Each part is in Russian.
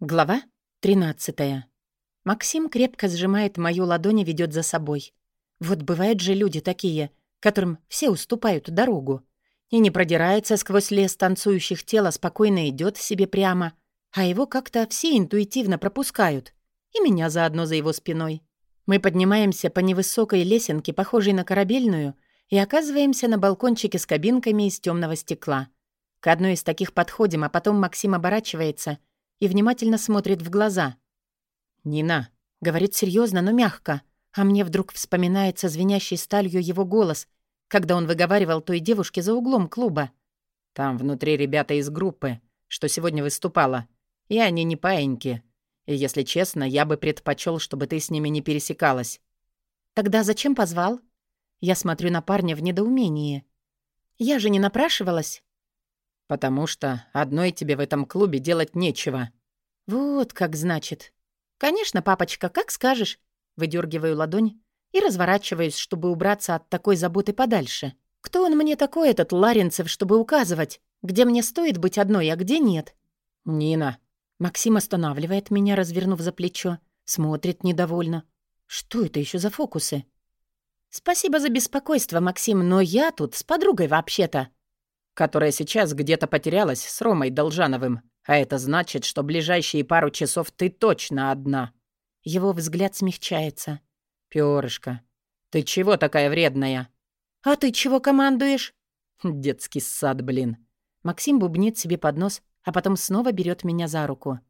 Глава 13. Максим крепко сжимает мою ладонь и ведет за собой. Вот бывают же люди такие, которым все уступают дорогу. И не продирается сквозь лес танцующих тел, а спокойно идет себе прямо. А его как-то все интуитивно пропускают. И меня заодно за его спиной. Мы поднимаемся по невысокой лесенке, похожей на корабельную, и оказываемся на балкончике с кабинками из темного стекла. К одной из таких подходим, а потом Максим оборачивается — и внимательно смотрит в глаза. «Нина», — говорит серьезно, но мягко, а мне вдруг вспоминается звенящий сталью его голос, когда он выговаривал той девушке за углом клуба. «Там внутри ребята из группы, что сегодня выступала, и они не паиньки. И, если честно, я бы предпочел, чтобы ты с ними не пересекалась». «Тогда зачем позвал?» Я смотрю на парня в недоумении. «Я же не напрашивалась». «Потому что одной тебе в этом клубе делать нечего». «Вот как значит». «Конечно, папочка, как скажешь». Выдергиваю ладонь и разворачиваюсь, чтобы убраться от такой заботы подальше. «Кто он мне такой, этот Ларинцев, чтобы указывать, где мне стоит быть одной, а где нет?» «Нина». Максим останавливает меня, развернув за плечо. Смотрит недовольно. «Что это еще за фокусы?» «Спасибо за беспокойство, Максим, но я тут с подругой вообще-то» которая сейчас где-то потерялась с Ромой Должановым. А это значит, что ближайшие пару часов ты точно одна». Его взгляд смягчается. «Пёрышко, ты чего такая вредная?» «А ты чего командуешь?» «Детский сад, блин». Максим бубнит себе под нос, а потом снова берет меня за руку.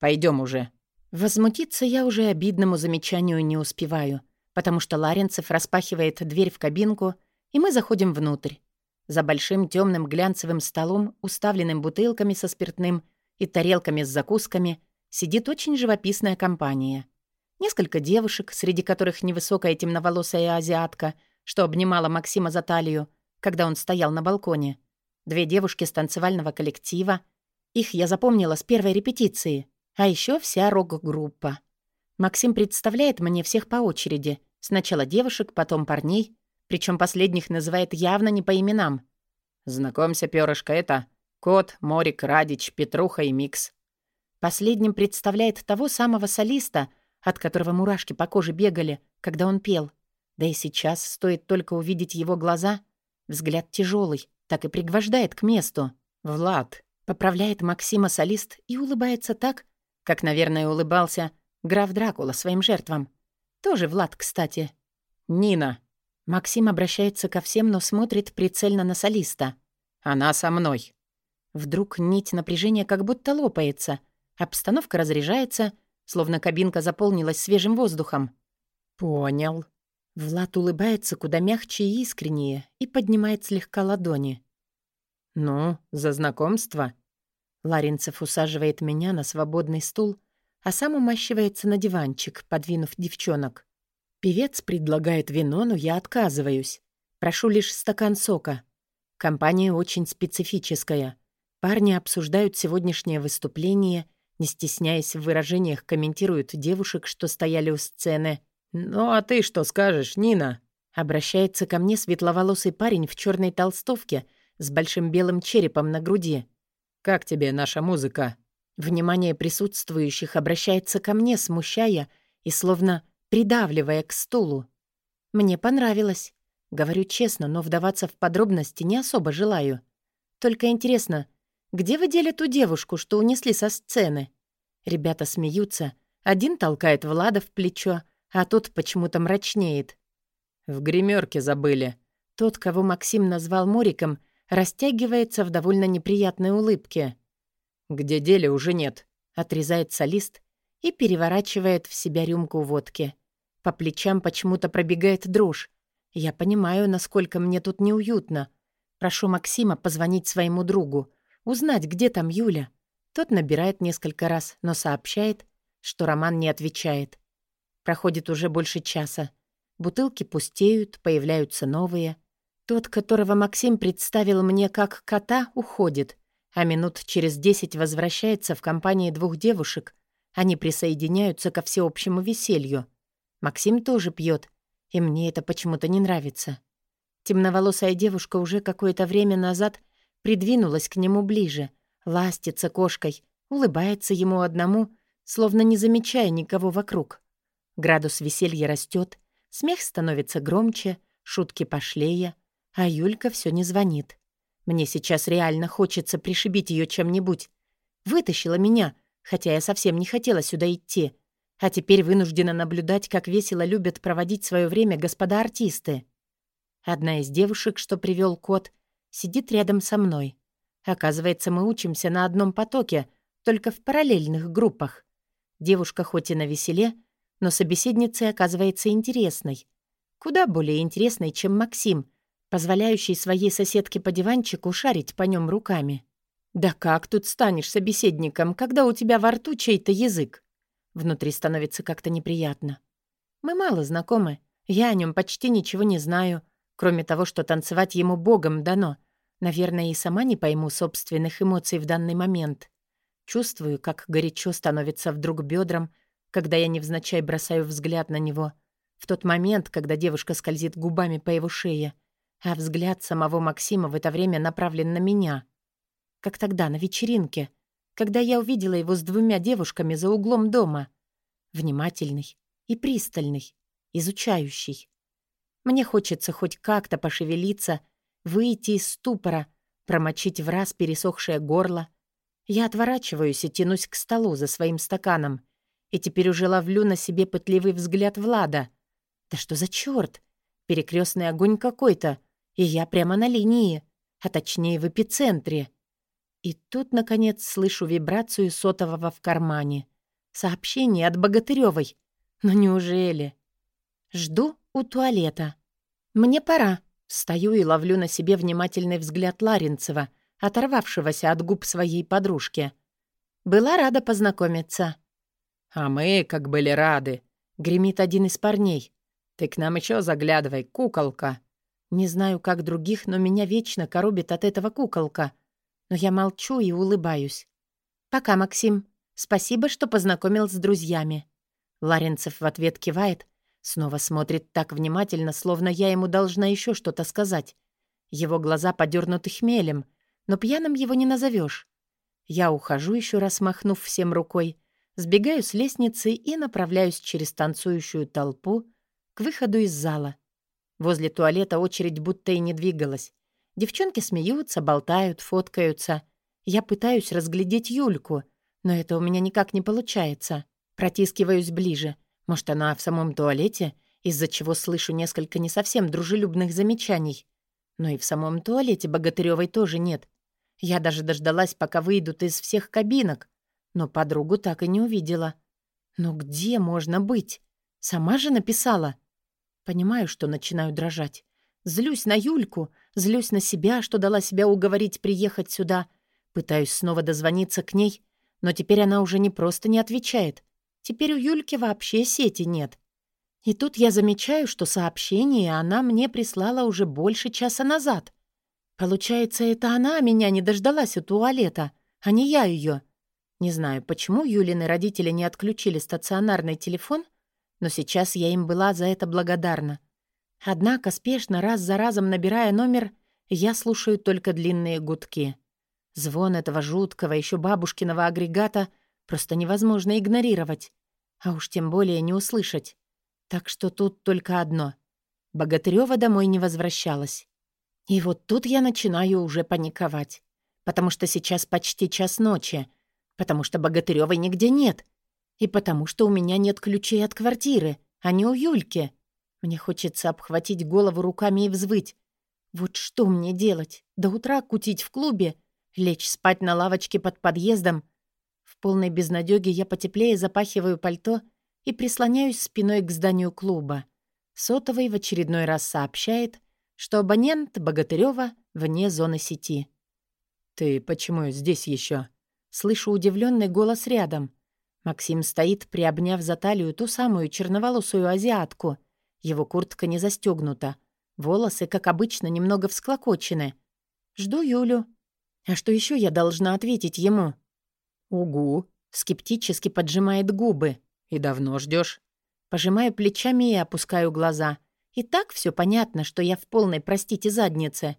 Пойдем уже». Возмутиться я уже обидному замечанию не успеваю, потому что Ларинцев распахивает дверь в кабинку, и мы заходим внутрь. За большим темным глянцевым столом, уставленным бутылками со спиртным и тарелками с закусками, сидит очень живописная компания. Несколько девушек, среди которых невысокая темноволосая азиатка, что обнимала Максима за талию, когда он стоял на балконе. Две девушки с танцевального коллектива. Их я запомнила с первой репетиции. А еще вся рок-группа. Максим представляет мне всех по очереди. Сначала девушек, потом парней, причем последних называет явно не по именам. «Знакомься, перышко, это Кот, Морик, Радич, Петруха и Микс». Последним представляет того самого солиста, от которого мурашки по коже бегали, когда он пел. Да и сейчас стоит только увидеть его глаза. Взгляд тяжелый, так и пригвождает к месту. «Влад», — поправляет Максима солист и улыбается так, как, наверное, улыбался граф Дракула своим жертвам. Тоже Влад, кстати. «Нина», Максим обращается ко всем, но смотрит прицельно на солиста. «Она со мной». Вдруг нить напряжения как будто лопается. Обстановка разряжается, словно кабинка заполнилась свежим воздухом. «Понял». Влад улыбается куда мягче и искреннее и поднимает слегка ладони. «Ну, за знакомство?» Ларинцев усаживает меня на свободный стул, а сам умащивается на диванчик, подвинув девчонок. Певец предлагает вино, но я отказываюсь. Прошу лишь стакан сока. Компания очень специфическая. Парни обсуждают сегодняшнее выступление, не стесняясь в выражениях, комментируют девушек, что стояли у сцены. «Ну а ты что скажешь, Нина?» Обращается ко мне светловолосый парень в черной толстовке с большим белым черепом на груди. «Как тебе наша музыка?» Внимание присутствующих обращается ко мне, смущая и словно придавливая к стулу. Мне понравилось. Говорю честно, но вдаваться в подробности не особо желаю. Только интересно, где вы дели ту девушку, что унесли со сцены? Ребята смеются. Один толкает Влада в плечо, а тот почему-то мрачнеет. В гримерке забыли. Тот, кого Максим назвал Мориком, растягивается в довольно неприятной улыбке. «Где дели уже нет», — отрезает солист и переворачивает в себя рюмку водки. По плечам почему-то пробегает дрожь. Я понимаю, насколько мне тут неуютно. Прошу Максима позвонить своему другу, узнать, где там Юля. Тот набирает несколько раз, но сообщает, что Роман не отвечает. Проходит уже больше часа. Бутылки пустеют, появляются новые. Тот, которого Максим представил мне как кота, уходит, а минут через десять возвращается в компании двух девушек. Они присоединяются ко всеобщему веселью. Максим тоже пьет, и мне это почему-то не нравится. Темноволосая девушка уже какое-то время назад придвинулась к нему ближе, ластится кошкой, улыбается ему одному, словно не замечая никого вокруг. Градус веселья растет, смех становится громче, шутки пошлее, а Юлька все не звонит. Мне сейчас реально хочется пришибить ее чем-нибудь. Вытащила меня, хотя я совсем не хотела сюда идти. А теперь вынуждена наблюдать, как весело любят проводить свое время господа артисты. Одна из девушек, что привел кот, сидит рядом со мной. Оказывается, мы учимся на одном потоке, только в параллельных группах. Девушка хоть и на веселе, но собеседницей оказывается интересной. Куда более интересной, чем Максим, позволяющий своей соседке по диванчику шарить по нем руками. «Да как тут станешь собеседником, когда у тебя во рту чей-то язык?» Внутри становится как-то неприятно. Мы мало знакомы, я о нем почти ничего не знаю, кроме того, что танцевать ему богом дано. Наверное, и сама не пойму собственных эмоций в данный момент. Чувствую, как горячо становится вдруг бедрам, когда я невзначай бросаю взгляд на него. В тот момент, когда девушка скользит губами по его шее, а взгляд самого Максима в это время направлен на меня. Как тогда, на вечеринке, когда я увидела его с двумя девушками за углом дома. Внимательный и пристальный, изучающий. Мне хочется хоть как-то пошевелиться, выйти из ступора, промочить в раз пересохшее горло — я отворачиваюсь и тянусь к столу за своим стаканом. И теперь уже ловлю на себе пытливый взгляд Влада. Да что за чёрт? Перекрёстный огонь какой-то. И я прямо на линии, а точнее в эпицентре. И тут, наконец, слышу вибрацию сотового в кармане. Сообщение от Богатырёвой. Ну неужели? Жду у туалета. Мне пора. Встаю и ловлю на себе внимательный взгляд Ларинцева — оторвавшегося от губ своей подружки. «Была рада познакомиться». «А мы как были рады», — гремит один из парней. «Ты к нам еще заглядывай, куколка». Не знаю, как других, но меня вечно коробит от этого куколка. Но я молчу и улыбаюсь. «Пока, Максим. Спасибо, что познакомил с друзьями». Ларинцев в ответ кивает, снова смотрит так внимательно, словно я ему должна еще что-то сказать. Его глаза подернуты хмелем — но пьяным его не назовешь. Я ухожу, еще раз махнув всем рукой, сбегаю с лестницы и направляюсь через танцующую толпу к выходу из зала. Возле туалета очередь будто и не двигалась. Девчонки смеются, болтают, фоткаются. Я пытаюсь разглядеть Юльку, но это у меня никак не получается. Протискиваюсь ближе. Может, она в самом туалете, из-за чего слышу несколько не совсем дружелюбных замечаний. Но и в самом туалете Богатырёвой тоже нет. Я даже дождалась, пока выйдут из всех кабинок, но подругу так и не увидела. Но где можно быть? Сама же написала. Понимаю, что начинаю дрожать. Злюсь на Юльку, злюсь на себя, что дала себя уговорить приехать сюда. Пытаюсь снова дозвониться к ней, но теперь она уже не просто не отвечает. Теперь у Юльки вообще сети нет. И тут я замечаю, что сообщение она мне прислала уже больше часа назад. Получается, это она меня не дождалась у туалета, а не я ее. Не знаю, почему Юлины родители не отключили стационарный телефон, но сейчас я им была за это благодарна. Однако, спешно, раз за разом набирая номер, я слушаю только длинные гудки. Звон этого жуткого, еще бабушкиного агрегата просто невозможно игнорировать, а уж тем более не услышать. Так что тут только одно. Богатырёва домой не возвращалась. И вот тут я начинаю уже паниковать, потому что сейчас почти час ночи, потому что Богатырёвой нигде нет, и потому что у меня нет ключей от квартиры, а не у Юльки. Мне хочется обхватить голову руками и взвыть. Вот что мне делать? До утра кутить в клубе? Лечь спать на лавочке под подъездом? Полной безнадёге я потеплее запахиваю пальто и прислоняюсь спиной к зданию клуба. Сотовый в очередной раз сообщает — что абонент Богатырёва вне зоны сети. «Ты почему здесь еще? Слышу удивленный голос рядом. Максим стоит, приобняв за талию ту самую черноволосую азиатку. Его куртка не застегнута. Волосы, как обычно, немного всклокочены. Жду Юлю. А что еще я должна ответить ему? «Угу», скептически поджимает губы. «И давно ждешь? Пожимаю плечами и опускаю глаза — и так все понятно, что я в полной, простите, заднице.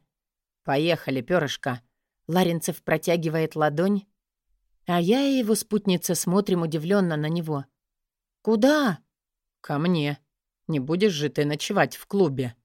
«Поехали, перышко!» Ларинцев протягивает ладонь, А я и его спутница смотрим удивленно на него. «Куда?» «Ко мне. Не будешь же ты ночевать в клубе?»